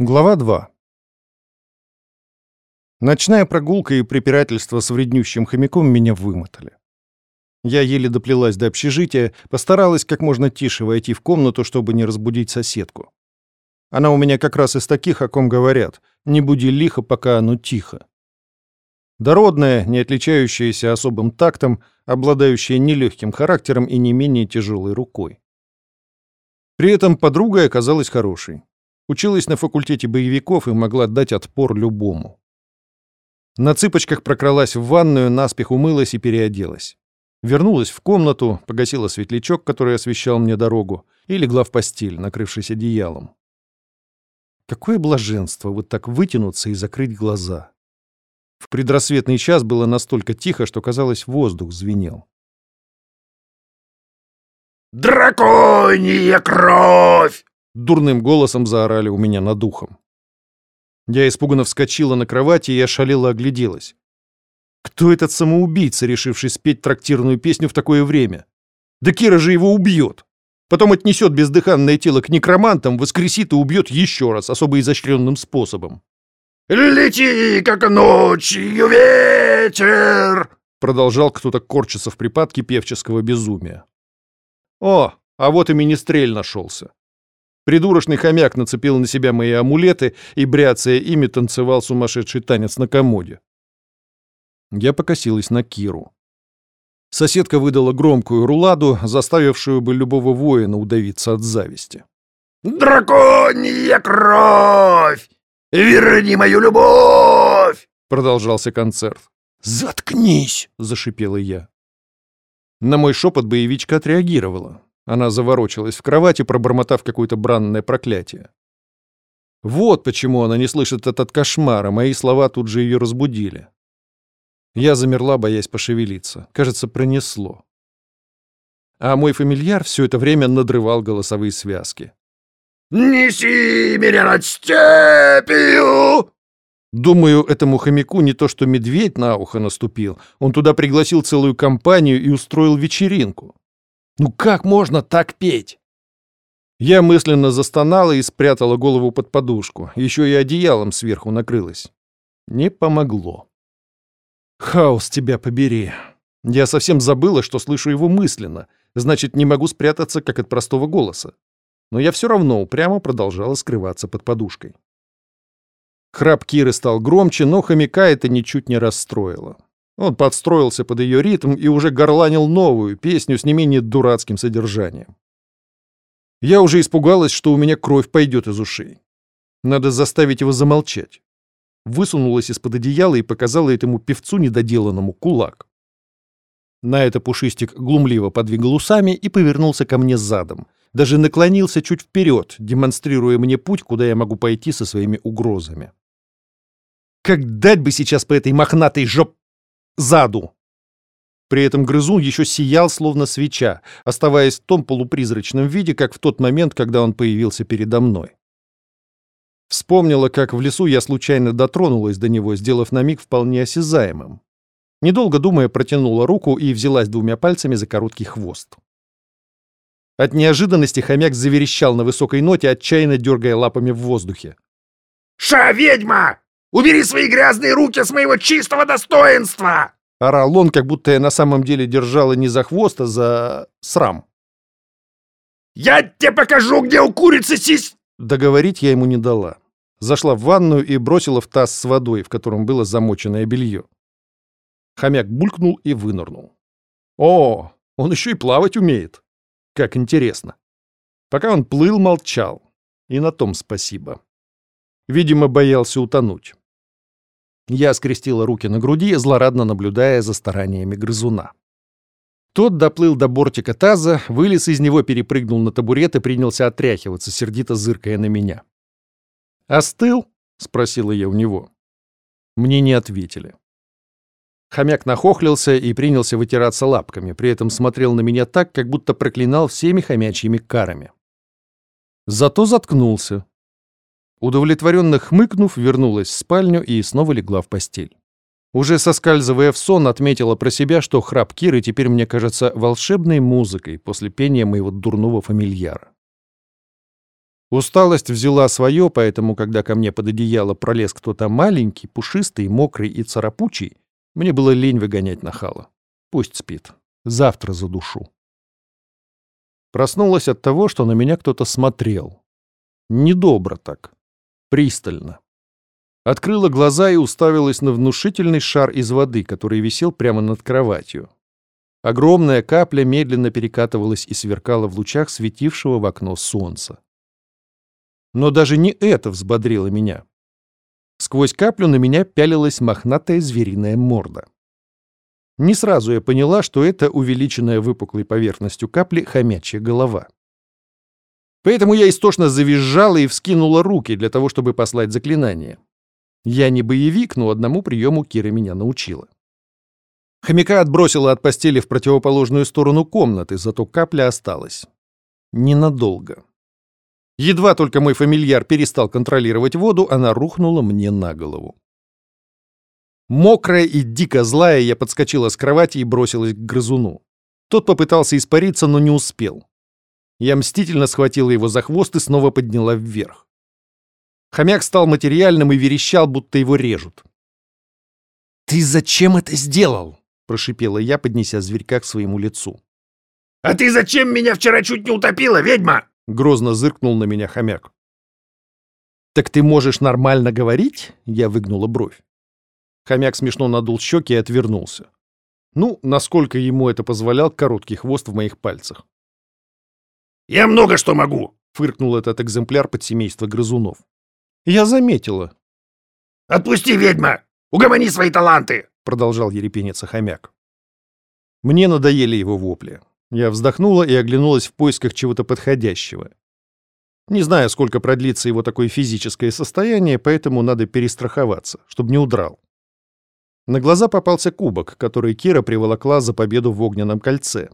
Глава 2. Ночная прогулка и препирательство с вреднющим хомяком меня вымотали. Я еле доплелась до общежития, постаралась как можно тише войти в комнату, чтобы не разбудить соседку. Она у меня как раз из таких, о ком говорят. Не буди лихо, пока оно тихо. Дородная, не отличающаяся особым тактом, обладающая нелегким характером и не менее тяжелой рукой. При этом подруга оказалась хорошей. Училась на факультете боевиков и могла дать отпор любому. На цыпочках прокралась в ванную, наспех умылась и переоделась. Вернулась в комнату, погасила светлячок, который освещал мне дорогу, и легла в постель, накрывшись одеялом. Какое блаженство вот так вытянуться и закрыть глаза. В предрассветный час было настолько тихо, что, казалось, воздух звенел. «Драконья кровь!» Дурным голосом заорали у меня над ухом. Я испуганно вскочила на кровати и ошалела огляделась. Кто этот самоубийца, решивший спеть трактирную песню в такое время? Да Кира же его убьет. Потом отнесет бездыханное тело к некромантам, воскресит и убьет еще раз, особо изощренным способом. «Лети, как ночью ветер!» Продолжал кто-то корчиться в припадке певческого безумия. О, а вот и министрель нашелся. Придурочный хомяк нацепил на себя мои амулеты и, бряцая ими, танцевал сумасшедший танец на комоде. Я покосилась на Киру. Соседка выдала громкую руладу, заставившую бы любого воина удавиться от зависти. «Драконья кровь! Верни мою любовь!» Продолжался концерт. «Заткнись!» — зашипела я. На мой шепот боевичка отреагировала. Она заворочилась в кровати, пробормотав какое-то бранное проклятие. Вот почему она не слышит этот кошмар, а мои слова тут же ее разбудили. Я замерла, боясь пошевелиться. Кажется, пронесло. А мой фамильяр все это время надрывал голосовые связки. «Неси меня над степью!» Думаю, этому хомяку не то что медведь на ухо наступил, он туда пригласил целую компанию и устроил вечеринку. Ну как можно так петь? Я мысленно застонала и спрятала голову под подушку. Еще и одеялом сверху накрылась. Не помогло. Хаос тебя побери. Я совсем забыла, что слышу его мысленно. Значит, не могу спрятаться, как от простого голоса. Но я все равно упрямо продолжала скрываться под подушкой. Храп Киры стал громче, но хомяка это ничуть не расстроило. Он подстроился под ее ритм и уже горланил новую песню с не менее дурацким содержанием. Я уже испугалась, что у меня кровь пойдет из ушей. Надо заставить его замолчать. Высунулась из-под одеяла и показала этому певцу недоделанному кулак. На это Пушистик глумливо подвигал усами и повернулся ко мне задом. Даже наклонился чуть вперед, демонстрируя мне путь, куда я могу пойти со своими угрозами. Как дать бы сейчас по этой мохнатой жоп заду. При этом грызун еще сиял, словно свеча, оставаясь в том полупризрачном виде, как в тот момент, когда он появился передо мной. Вспомнила, как в лесу я случайно дотронулась до него, сделав на миг вполне осязаемым. Недолго думая, протянула руку и взялась двумя пальцами за короткий хвост. От неожиданности хомяк заверещал на высокой ноте, отчаянно дергая лапами в воздухе. «Ша, ведьма! Убери свои грязные руки с моего чистого достоинства!» Орал он, как будто я на самом деле держала не за хвост, а за срам. «Я тебе покажу, где у курицы сись...» Договорить я ему не дала. Зашла в ванную и бросила в таз с водой, в котором было замоченное белье. Хомяк булькнул и вынырнул. «О, он еще и плавать умеет! Как интересно!» Пока он плыл, молчал. И на том спасибо. Видимо, боялся утонуть. Я скрестила руки на груди, злорадно наблюдая за стараниями грызуна. Тот доплыл до бортика таза, вылез из него, перепрыгнул на табурет и принялся отряхиваться, сердито зыркая на меня. «Остыл?» — спросила я у него. Мне не ответили. Хомяк нахохлился и принялся вытираться лапками, при этом смотрел на меня так, как будто проклинал всеми хомячьими карами. Зато заткнулся, Удовлетворенно хмыкнув, вернулась в спальню и снова легла в постель. Уже соскальзывая в сон, отметила про себя, что храп Киры теперь мне кажется волшебной музыкой после пения моего дурного фамильяра. Усталость взяла свое, поэтому, когда ко мне под одеяло пролез кто-то маленький, пушистый, мокрый и царапучий, мне было лень выгонять нахала. Пусть спит. Завтра за душу. Проснулась от того, что на меня кто-то смотрел. Недобро так. Пристально. Открыла глаза и уставилась на внушительный шар из воды, который висел прямо над кроватью. Огромная капля медленно перекатывалась и сверкала в лучах светившего в окно солнца. Но даже не это взбодрило меня. Сквозь каплю на меня пялилась мохнатая звериная морда. Не сразу я поняла, что это увеличенная выпуклой поверхностью капли хомячья голова. Поэтому я истошно завизжала и вскинула руки для того, чтобы послать заклинание. Я не боевик, но одному приему Кира меня научила. Хомяка отбросила от постели в противоположную сторону комнаты, зато капля осталась. Ненадолго. Едва только мой фамильяр перестал контролировать воду, она рухнула мне на голову. Мокрая и дико злая, я подскочила с кровати и бросилась к грызуну. Тот попытался испариться, но не успел. Я мстительно схватила его за хвост и снова подняла вверх. Хомяк стал материальным и верещал, будто его режут. «Ты зачем это сделал?» — прошипела я, поднеся зверька к своему лицу. «А ты зачем меня вчера чуть не утопила, ведьма?» Грозно зыркнул на меня хомяк. «Так ты можешь нормально говорить?» Я выгнула бровь. Хомяк смешно надул щеки и отвернулся. Ну, насколько ему это позволял короткий хвост в моих пальцах. «Я много что могу!» — фыркнул этот экземпляр подсемейства грызунов. «Я заметила». «Отпусти, ведьма! Угомони свои таланты!» — продолжал ерепениться хомяк. Мне надоели его вопли. Я вздохнула и оглянулась в поисках чего-то подходящего. Не знаю, сколько продлится его такое физическое состояние, поэтому надо перестраховаться, чтобы не удрал. На глаза попался кубок, который Кира приволокла за победу в огненном кольце.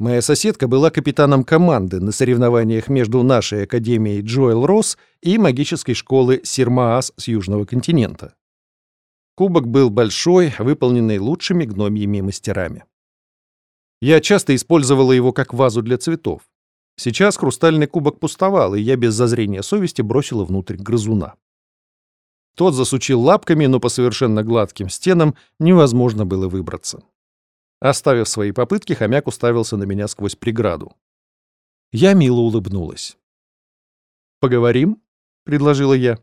Моя соседка была капитаном команды на соревнованиях между нашей академией Джоэл Росс и магической школы Сирмаас с Южного континента. Кубок был большой, выполненный лучшими гномьими мастерами. Я часто использовала его как вазу для цветов. Сейчас хрустальный кубок пустовал, и я без зазрения совести бросила внутрь грызуна. Тот засучил лапками, но по совершенно гладким стенам невозможно было выбраться. Оставив свои попытки, хомяк уставился на меня сквозь преграду. Я мило улыбнулась. «Поговорим?» — предложила я.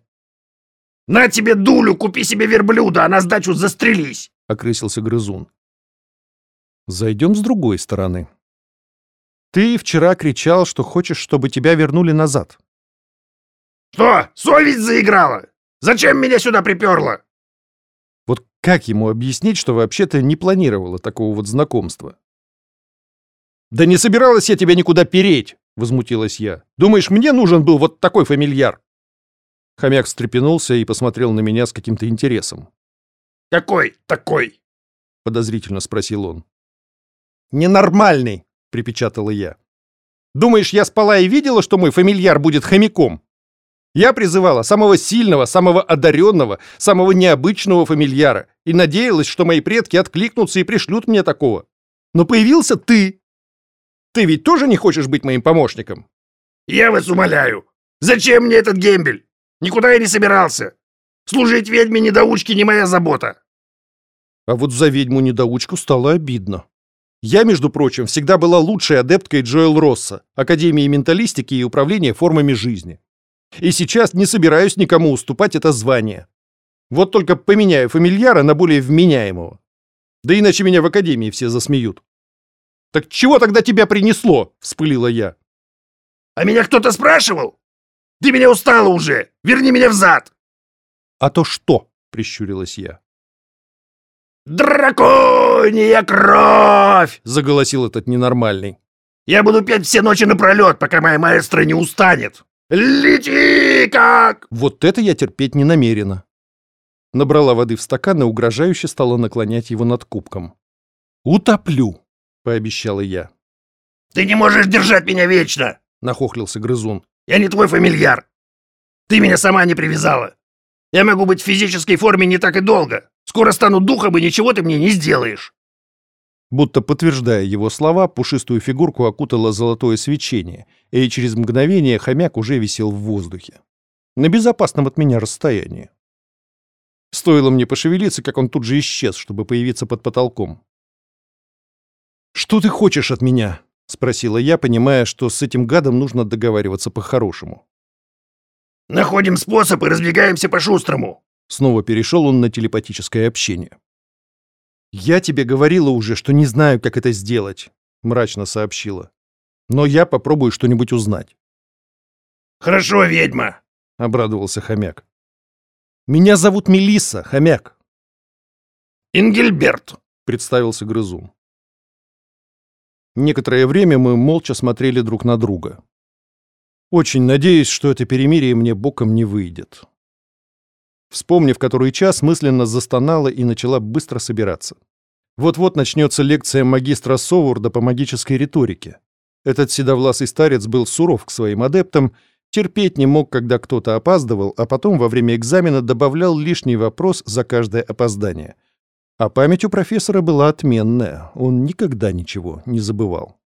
«На тебе дулю, купи себе верблюда, а на сдачу застрелись!» — окрысился грызун. Зайдем с другой стороны. Ты вчера кричал, что хочешь, чтобы тебя вернули назад. Что, совесть заиграла? Зачем меня сюда приперло? Как ему объяснить, что вообще-то не планировала такого вот знакомства? «Да не собиралась я тебя никуда переть!» — возмутилась я. «Думаешь, мне нужен был вот такой фамильяр?» Хомяк встрепенулся и посмотрел на меня с каким-то интересом. «Какой такой?» — подозрительно спросил он. «Ненормальный!» — припечатала я. «Думаешь, я спала и видела, что мой фамильяр будет хомяком? Я призывала самого сильного, самого одаренного, самого необычного фамильяра и надеялась, что мои предки откликнутся и пришлют мне такого. Но появился ты. Ты ведь тоже не хочешь быть моим помощником?» «Я вас умоляю! Зачем мне этот гембель? Никуда я не собирался! Служить ведьме-недоучке не моя забота!» А вот за ведьму-недоучку стало обидно. Я, между прочим, всегда была лучшей адепткой Джоэл Росса, Академии менталистики и управления формами жизни. И сейчас не собираюсь никому уступать это звание. Вот только поменяю фамильяра на более вменяемого. Да иначе меня в Академии все засмеют. «Так чего тогда тебя принесло?» — вспылила я. «А меня кто-то спрашивал? Ты меня устала уже! Верни меня взад!» «А то что?» — прищурилась я. «Драконья кровь!» — заголосил этот ненормальный. «Я буду петь все ночи напролет, пока моя маэстро не устанет! Лети как!» Вот это я терпеть не намерена. Набрала воды в стакан и угрожающе стала наклонять его над кубком. «Утоплю!» — пообещала я. «Ты не можешь держать меня вечно!» — нахохлился грызун. «Я не твой фамильяр! Ты меня сама не привязала! Я могу быть в физической форме не так и долго! Скоро стану духом, и ничего ты мне не сделаешь!» Будто подтверждая его слова, пушистую фигурку окутало золотое свечение, и через мгновение хомяк уже висел в воздухе. На безопасном от меня расстоянии. Стоило мне пошевелиться, как он тут же исчез, чтобы появиться под потолком. «Что ты хочешь от меня?» — спросила я, понимая, что с этим гадом нужно договариваться по-хорошему. «Находим способ и разбегаемся по-шустрому!» Снова перешел он на телепатическое общение. «Я тебе говорила уже, что не знаю, как это сделать», — мрачно сообщила. «Но я попробую что-нибудь узнать». «Хорошо, ведьма», — обрадовался хомяк. «Меня зовут Мелисса, хомяк». «Ингельберт», — представился грызун. Некоторое время мы молча смотрели друг на друга. Очень надеюсь, что это перемирие мне боком не выйдет. Вспомнив который час, мысленно застонала и начала быстро собираться. Вот-вот начнется лекция магистра Совурда по магической риторике. Этот седовласый старец был суров к своим адептам, терпеть не мог, когда кто-то опаздывал, а потом во время экзамена добавлял лишний вопрос за каждое опоздание. А память у профессора была отменная, он никогда ничего не забывал.